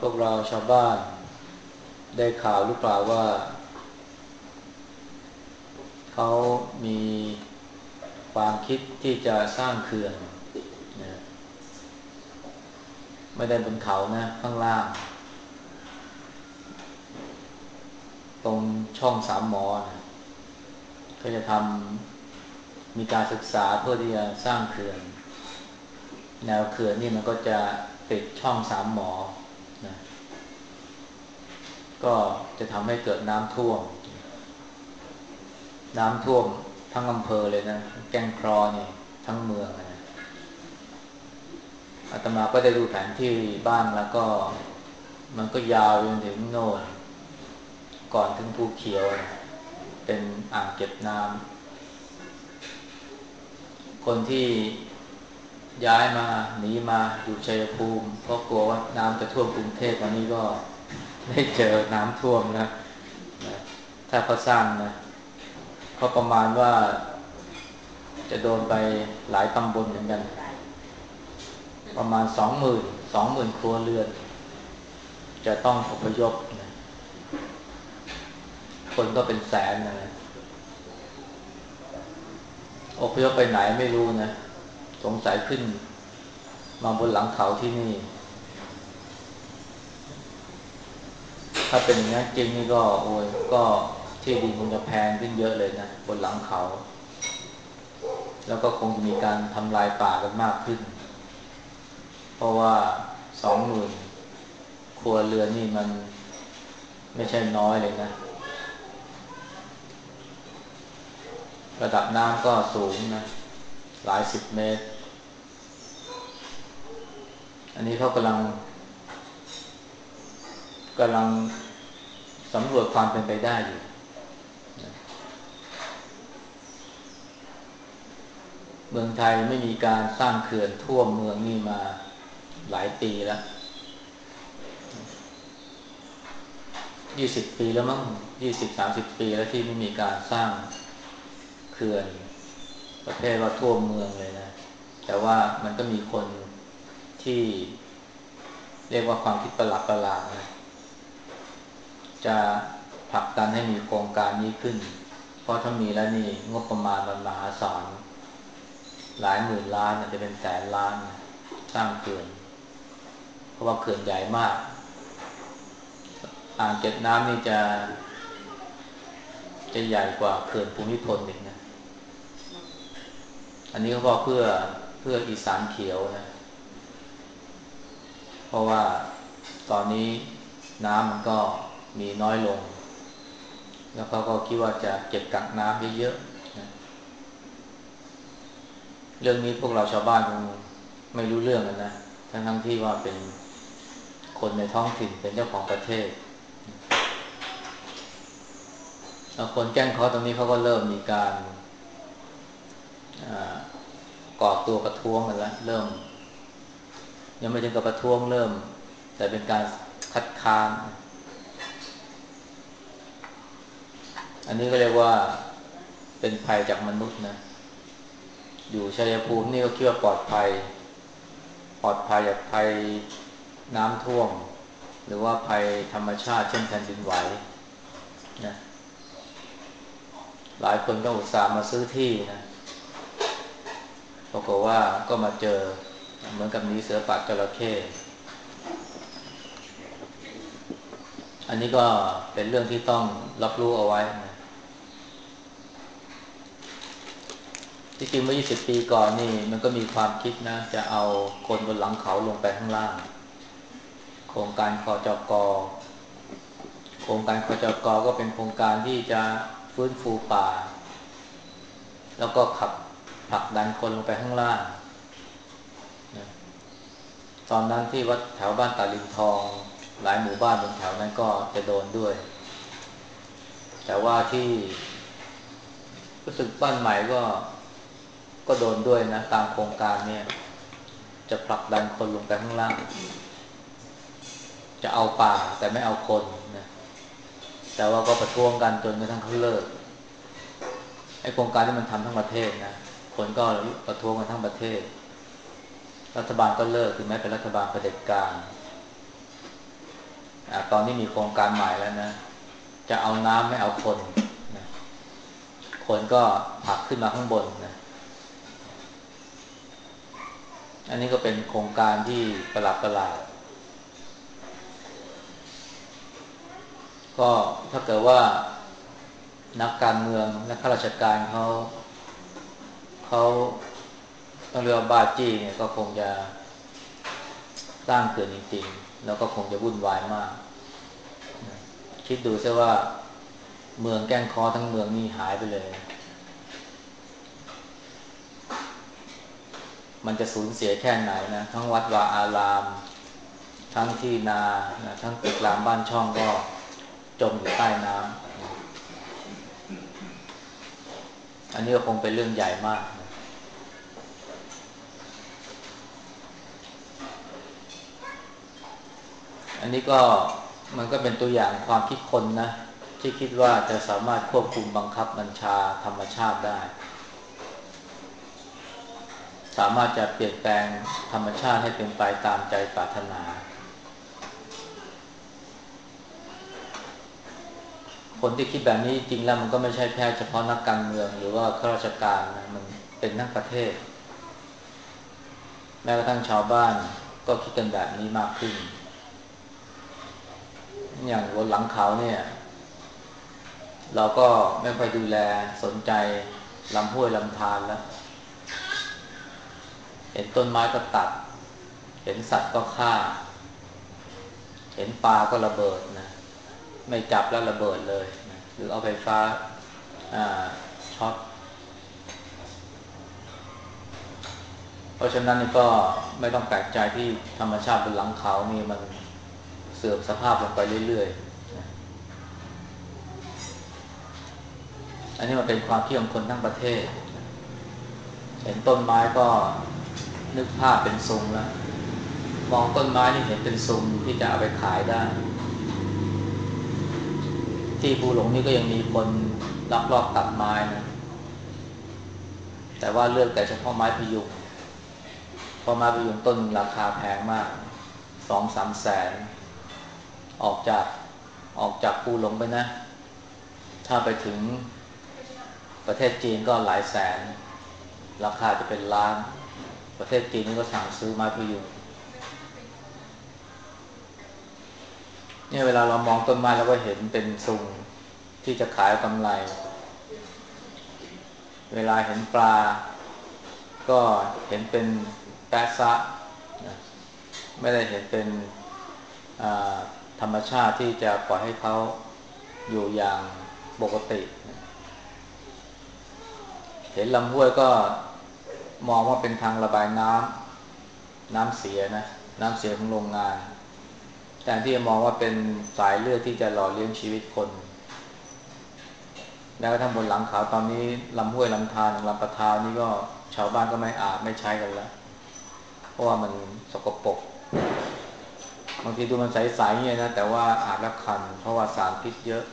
พวกเราชาวบ้าน ได้ข่าวหรือเปล่าว่า เขามีความคิดที่จะสร้างเขื่อนนะไม่ได้บนเขานะ ข้างล่าง ตรงช่องสามหมอนะก็จะทำมีการศึกษาเพื่อที่จะสร้างเขื่อน แนวเขื่อนนี่มันก็จะติดช่องสามหมอ นะก็จะทำให้เกิดน้ำท่วม น้ำท่วมทั้งอำเภอเลยนะ แกงครอเนี่ยทั้งเมืองนะอาตมาก็ได้ดูแผนที่บ้างแล้วก็ มันก็ยาวจนถึงโน่นก่อนถึงภูเขียว เป็นอ่างเก็บน้ำคนที่ ย้ายมาหนีมาอยู่ชัยภูมิเพราะกลัวว่าน้ำจะท่วมกรุงเทพวันนี้ก็ได้เจอน้ำท่วมนะถ้าเขาสร้างนะเขาประมาณว่าจะโดนไปหลายตำบลเหมือนกัน ประมาณสองหมื่นสองหมื่นครัวเรือน จะต้องอพยพนะคนก็เป็นแสนนะอพยพไปไหนไม่รู้นะ สงสัยขึ้น มาบนหลังเขาที่นี่ ถ้าเป็นอย่างนี้จริงนี่ก็โอ้ยก็ที่ดินคงจะแพงขึ้นเยอะเลยนะบนหลังเขา แล้วก็คงมีการทำลายป่ากันมากขึ้น เพราะว่าสองหมื่นครัวเรือนนี่มันไม่ใช่น้อยเลยนะ ระดับน้ำก็สูงนะ หลายสิบเมตร อันนี้เขากำลังกำลังสำรวจความเป็นไปได้อยู่เมืองไทยไม่มีการสร้างเขื่อนท่วมเมืองนี่มาหลายปีแล้วยี่สิบปีแล้วมั้งยี่สิบสามสิบปีแล้วที่ไม่มีการสร้างเขื่อนประเภทว่าท่วมเมืองเลยนะ แต่ว่ามันก็มีคน ที่เรียกว่าความคิดประหลาดประหลาดนะจะผลักดันให้มีโครงการนี้ขึ้น เพราะถ้ามีแล้วนี่งบประมาณมันมหาศาลหลายหมื่นล้านอาจจะเป็นแสนล้านสร้างเขื่อนเพราะว่าเขื่อนใหญ่มาก อ่างเก็บน้ำนี่จะ จะใหญ่กว่าเขื่อนภูมิพลอีกนะ อันนี้เขาบอกเพื่อเพื่ออีสานเขียวนะ เพราะว่าตอนนี้น้ำมันก็มีน้อยลง แล้วเขาก็คิดว่าจะเก็บกักน้ำเยอะๆนะเรื่องนี้พวกเราชาวบ้านคงไม่รู้เรื่องกันนะทั้งทั้งที่ว่าเป็นคนในท้องถิ่นเป็นเจ้าของประเทศแล้วคนแก้งเขาตรงนี้เขาก็เริ่มมีการก่อตัวประท้วงกันแล้วเริ่ม ยังไม่ถึงกับประท้วงเริ่ม แต่เป็นการคัดค้านอันนี้ก็เรียกว่าเป็นภัยจากมนุษย์นะ อยู่ชัยภูมินี่ก็คิดว่าปลอดภัย ปลอดภัยจากภัยน้ำท่วม หรือว่าภัยธรรมชาติเช่นแผ่นดินไหวนะหลายคนก็อุตส่าห์มาซื้อที่นะปรากฏว่าก็มาเจอ เหมือนกับนี้เสือปากจระเข้อันนี้ก็เป็นเรื่องที่ต้องรับรู้เอาไว้นะที่จริงเมื่อ 20 ปีก่อนนี่ มันก็มีความคิดนะ จะเอาคนบนหลังเขาลงไปข้างล่าง โครงการคอจอกอโครงการคอจอกก็เป็นโครงการที่จะฟื้นฟูป่า แล้วก็ขับผลักดันคนลงไปข้างล่าง ตอนนั้นที่วัดแถวบ้านตาลิงทอง หลายหมู่บ้านบนแถวนั้นก็จะโดนด้วย แต่ว่าที่รู้สึกบ้านใหม่ก็ก็โดนด้วยนะตามโครงการเนี่ย จะผลักดันคนลงไปข้างล่าง จะเอาป่าแต่ไม่เอาคนนะแต่ว่าก็ประท้วงกันจนกระทั่งเขาเลิกไอโครงการที่มันทำทั้งประเทศนะคนก็ประท้วงกันทั้งประเทศ รัฐบาลก็เลิกถึงแม้เป็นรัฐบาลเผด็จการตอนนี้มีโครงการใหม่แล้วนะ จะเอาน้ำไม่เอาคนนะคนก็ผักขึ้นมาข้างบนนะอันนี้ก็เป็นโครงการที่ประหลาดประหลาดก็ถ้าเกิดว่านักการเมืองและข้าราชการเขาเขา ต้องเรียกว่าบาจี้เนี่ยก็คงจะสร้างเกินจริงๆ แล้วก็คงจะวุ่นวายมาก คิดดูซิว่าเมืองแก้งคอทั้งเมืองนี่หายไปเลย มันจะสูญเสียแค่ไหนนะทั้งวัดวาอาราม ทั้งที่นานะทั้งตึกรามบ้านช่องก็จมอยู่ใต้น้ำอันนี้ก็คงเป็นเรื่องใหญ่มาก อันนี้ก็มันก็เป็นตัวอย่างความคิดคนนะ ที่คิดว่าจะสามารถควบคุมบังคับบัญชาธรรมชาติได้ สามารถจะเปลี่ยนแปลงธรรมชาติให้เป็นไปตามใจปรารถนา คนที่คิดแบบนี้จริงแล้วมันก็ไม่ใช่แค่เฉพาะนักการเมือง หรือว่าข้าราชการนะมันเป็นทั้งประเทศ แม้กระทั่งชาวบ้านก็คิดกันแบบนี้มากขึ้น อย่างบนหลังเขาเนี่ย เราก็ไม่ค่อยดูแลสนใจลำห้วยลำธารแล้วเห็นต้นไม้ก็ตัด เห็นสัตว์ก็ฆ่า เห็นปลาก็ระเบิดนะ ไม่จับแล้วระเบิดเลยนะหรือเอาไฟฟ้าช็อต เพราะฉะนั้นก็ไม่ต้องแปลกใจที่ธรรมชาติบนหลังเขานี่มัน สื่อมสภาพลงไปเรื่อยๆ อันนี้มันเป็นความคิดของคนทั้งประเทศ เห็นต้นไม้ก็นึกภาพเป็นทรงแล้ว มองต้นไม้นี่เห็นเป็นทรงที่จะเอาไปขายได้ ที่ภูหลงนี่ก็ยังมีคนลักลอบตัดไม้นะ แต่ว่าเลือกแต่เฉพาะไม้พยุงเพราไม้พยุงต้นราคาแพงมากสองสามแสน ออกจากออกจากภูหลงไปนะ ถ้าไปถึงประเทศจีนก็หลายแสน ราคาจะเป็นล้าน ประเทศจีนนี่ก็สั่งซื้อม้พยุงเนี่ยเวลาเรามองต้นไม้เราก็เห็นเป็นซุงที่จะขายกำไร เวลาเห็นปลา ก็เห็นเป็นแปะซะนะไม่ได้เห็นเป็น ธรรมชาติที่จะปล่อยให้เขาอยู่อย่างปกติ เห็นลำห้วยก็มองว่าเป็นทางระบายน้ำน้ำเสียนะน้ำเสียของโรงงานแทนที่จะมองว่าเป็นสายเลือดที่จะหล่อเลี้ยงชีวิตคนแม้กระทั่งบนหลังเขาตอนนี้ลำห้วยลำธารลำประทาวนี่ก็ชาวบ้านก็ไม่อาบไม่ใช้กันแล้ว เพราะว่ามันสกปรก บางทีดูมันใสๆเนี่ยนะแต่ว่าอาบแล้วคัน เพราะว่าสารพิษเยอะ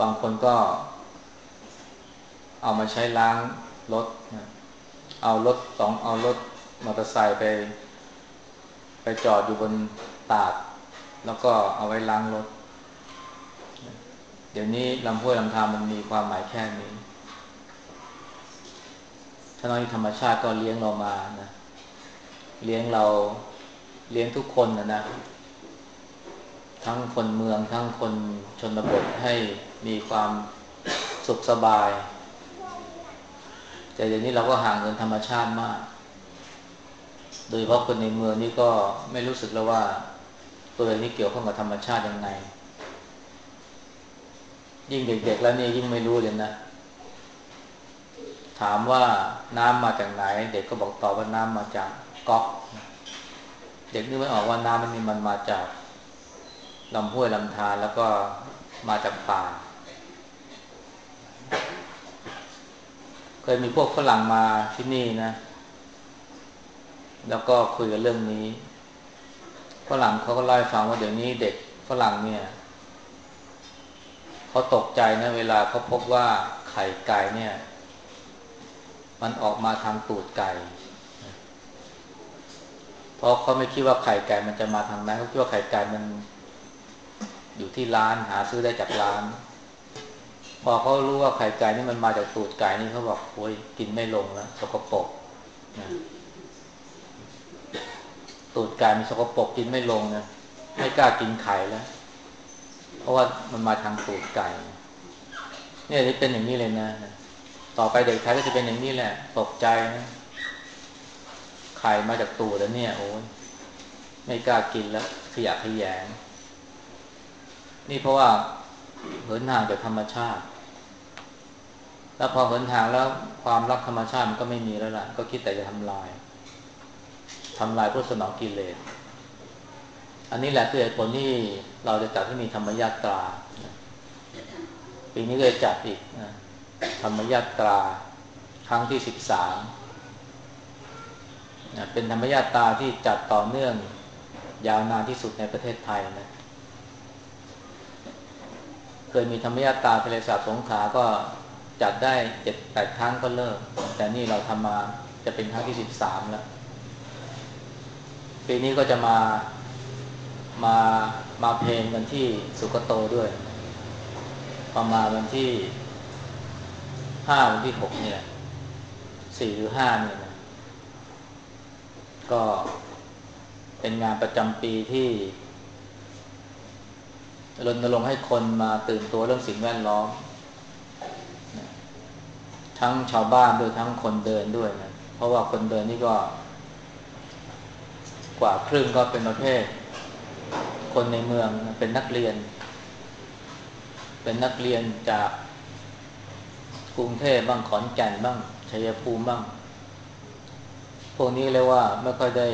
บางคนก็ เอามาใช้ล้างรถเอารถสองเอารถมอเตอร์ไซค์ไป ไปจอดอยู่บนตาด แล้วก็เอาไว้ล้างรถ เดี๋ยวนี้ลำห้วยลำธารมันมีความหมายแค่นี้ถ้าน้อยธรรมชาติก็เลี้ยงเรามานะ เลี้ยงเราเลี้ยงทุกคนนะนะ ทั้งคนเมืองทั้งคนชนบทให้มีความสุขสบาย แต่เดี๋ยวนี้เราก็ห่างเงินธรรมชาติมาก โดยเฉพาะคนในเมืองนี่ก็ไม่รู้สึกแล้วว่าตัวเองนี่เกี่ยวข้องกับธรรมชาติยังไง ยิ่งเด็กๆแล้วนี่ยิ่งไม่รู้เลยนะ ถามว่าน้ำมาจากไหน เด็กก็บอกตอบว่าน้ำมาจาก ก๊อกเด็กนึกไม่ออกว่าน้ำมันนี่มันมาจากลำห้วยลำธารแล้วก็มาจากป่า เคยมีพวกฝรั่งมาที่นี่นะ แล้วก็คุยกันเรื่องนี้ฝรั่งเขาก็เล่าให้ฟังว่าเดี๋ยวนี้เด็กฝรั่งเนี่ยเขาตกใจนะเวลาเขาพบว่าไข่ไก่เนี่ย มันออกมาทางตูดไก่ เพราะเขาไม่คิดว่าไข่ไก่มันจะมาทางนั้นเขาคิดว่าไข่ไก่มันอยู่ที่ร้านหาซื้อได้จากร้าน พอเขารู้ว่าไข่ไก่นี่มันมาจากตูดไก่นี่เขาบอกโอ้ยกินไม่ลงแล้วสกปรกนะตูดไก่มันสกปรกกินไม่ลงนะไม่กล้ากินไข่แล้ว เพราะว่ามันมาทางตูดไก่เนี่ยที่เป็นอย่างนี้เลยนะ ต่อไปเด็กไทยก็จะเป็นอย่างนี้แหละตกใจนะ ไข่มาจากตูดแล้วเนี่ย โอ้ยไม่กล้ากินแล้วขยะขยง นี่เพราะว่าเหินห่างจากธรรมชาติ แล้วพอเหินห่างแล้วความรักธรรมชาติมันก็ไม่มีแล้วล่ะ ก็คิดแต่จะทำลายทำลายเพื่อสนองกิเลสอันนี้แหละคือเหตุผลที่เราจะจัดให้มีธรรมญาตราปีนี้ก็จะจัดอีกนะธรรมญาตราครั้งที่สิบสาม เป็นธรรมญาตาที่จัดต่อเนื่องยาวนานที่สุดในประเทศไทยนะ เคยมีธรรมญาตาทะเลสาบสงขาก็จัดได้เจ็ดแปดครั้งก็เลิก แต่นี่เราทำมาจะเป็นครั้งที่สิบสามแล้ว ปีนี้ก็จะมามามาเพลงกันที่สุกโตด้วย ประมาณวันที่ห้าวันที่หกเนี่ยสี่หรือห้าเนี่ย ก็เป็นงานประจำปีที่รณรงค์ให้คนมาตื่นตัวเรื่องสิ่งแวดล้อม ทั้งชาวบ้านด้วยทั้งคนเดินด้วยนะเพราะว่าคนเดินนี่ก็ กว่าครึ่งก็เป็นประเภท คนในเมืองเป็นนักเรียน เป็นนักเรียนจากกรุงเทพบ้างขอนแก่นบ้างชัยภูมิบ้าง พวกนี้เรียกว่าไม่ค่อยได้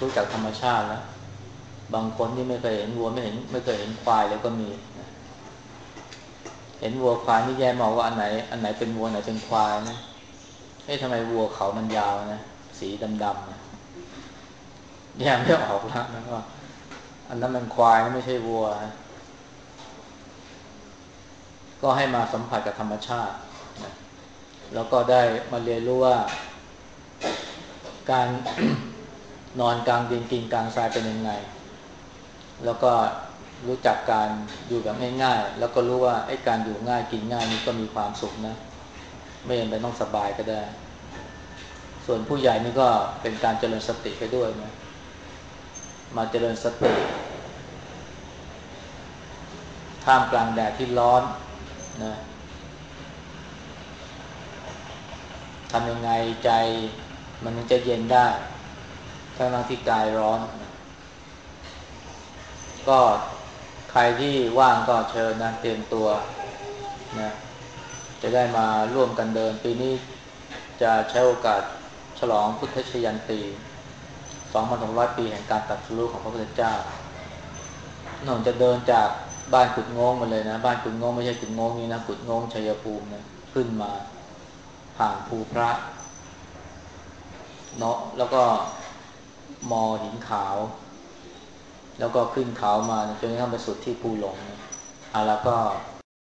รู้จักธรรมชาติแล้วบางคนที่ไม่เคยเห็นวัวไม่เห็น ไม่เคยเห็นควายเลยก็มี เห็นวัวควายนี่แย่มองว่าอันไหน อันไหนเป็นวัวไหนเป็นควายนะเฮ้ยทำไมวัวเขามันยาวนะสีดำๆนะแยกไม่ออกแล้วนะว่าอันนั้นมันควายไม่ใช่วัว ก็ให้มาสัมผัสกับธรรมชาตินะแล้วก็ได้มาเรียนรู้ว่า การนอนกลางดินกินกลางทรายเป็นยังไง แล้วก็รู้จักการอยู่แบบง่ายๆ แล้วก็รู้ว่าไอ้การอยู่ง่ายกินง่ายนี่ก็มีความสุขนะ ไม่จำเป็นต้องสบายก็ได้ ส่วนผู้ใหญ่นี่ก็เป็นการเจริญสติไปด้วยนะ มาเจริญสติ ท่ามกลางแดดที่ร้อนนะทำยังไงใจ มันจะเย็นได้ทั้งที่กายร้อน ก็ใครที่ว่างก็เชิญนะเตรียมตัวนะจะได้มาร่วมกันเดิน ปีนี้จะใช้โอกาสฉลองพุทธชยันตี2,600 ปีแห่งการตัดสู้ของพระพุทธเจ้าหน่งจะเดินจากบ้านกุดงงมาเลยนะ บ้านกุดงงไม่ใช่กุดงงนี้นะกุดงงชัยภูมินะขึ้นมาผ่านภูพระ เนาะแล้วก็มอหินขาว แล้วก็ขึ้นเขามาจนกระทั่งไปสุดที่ภูหลงอะแล้วก็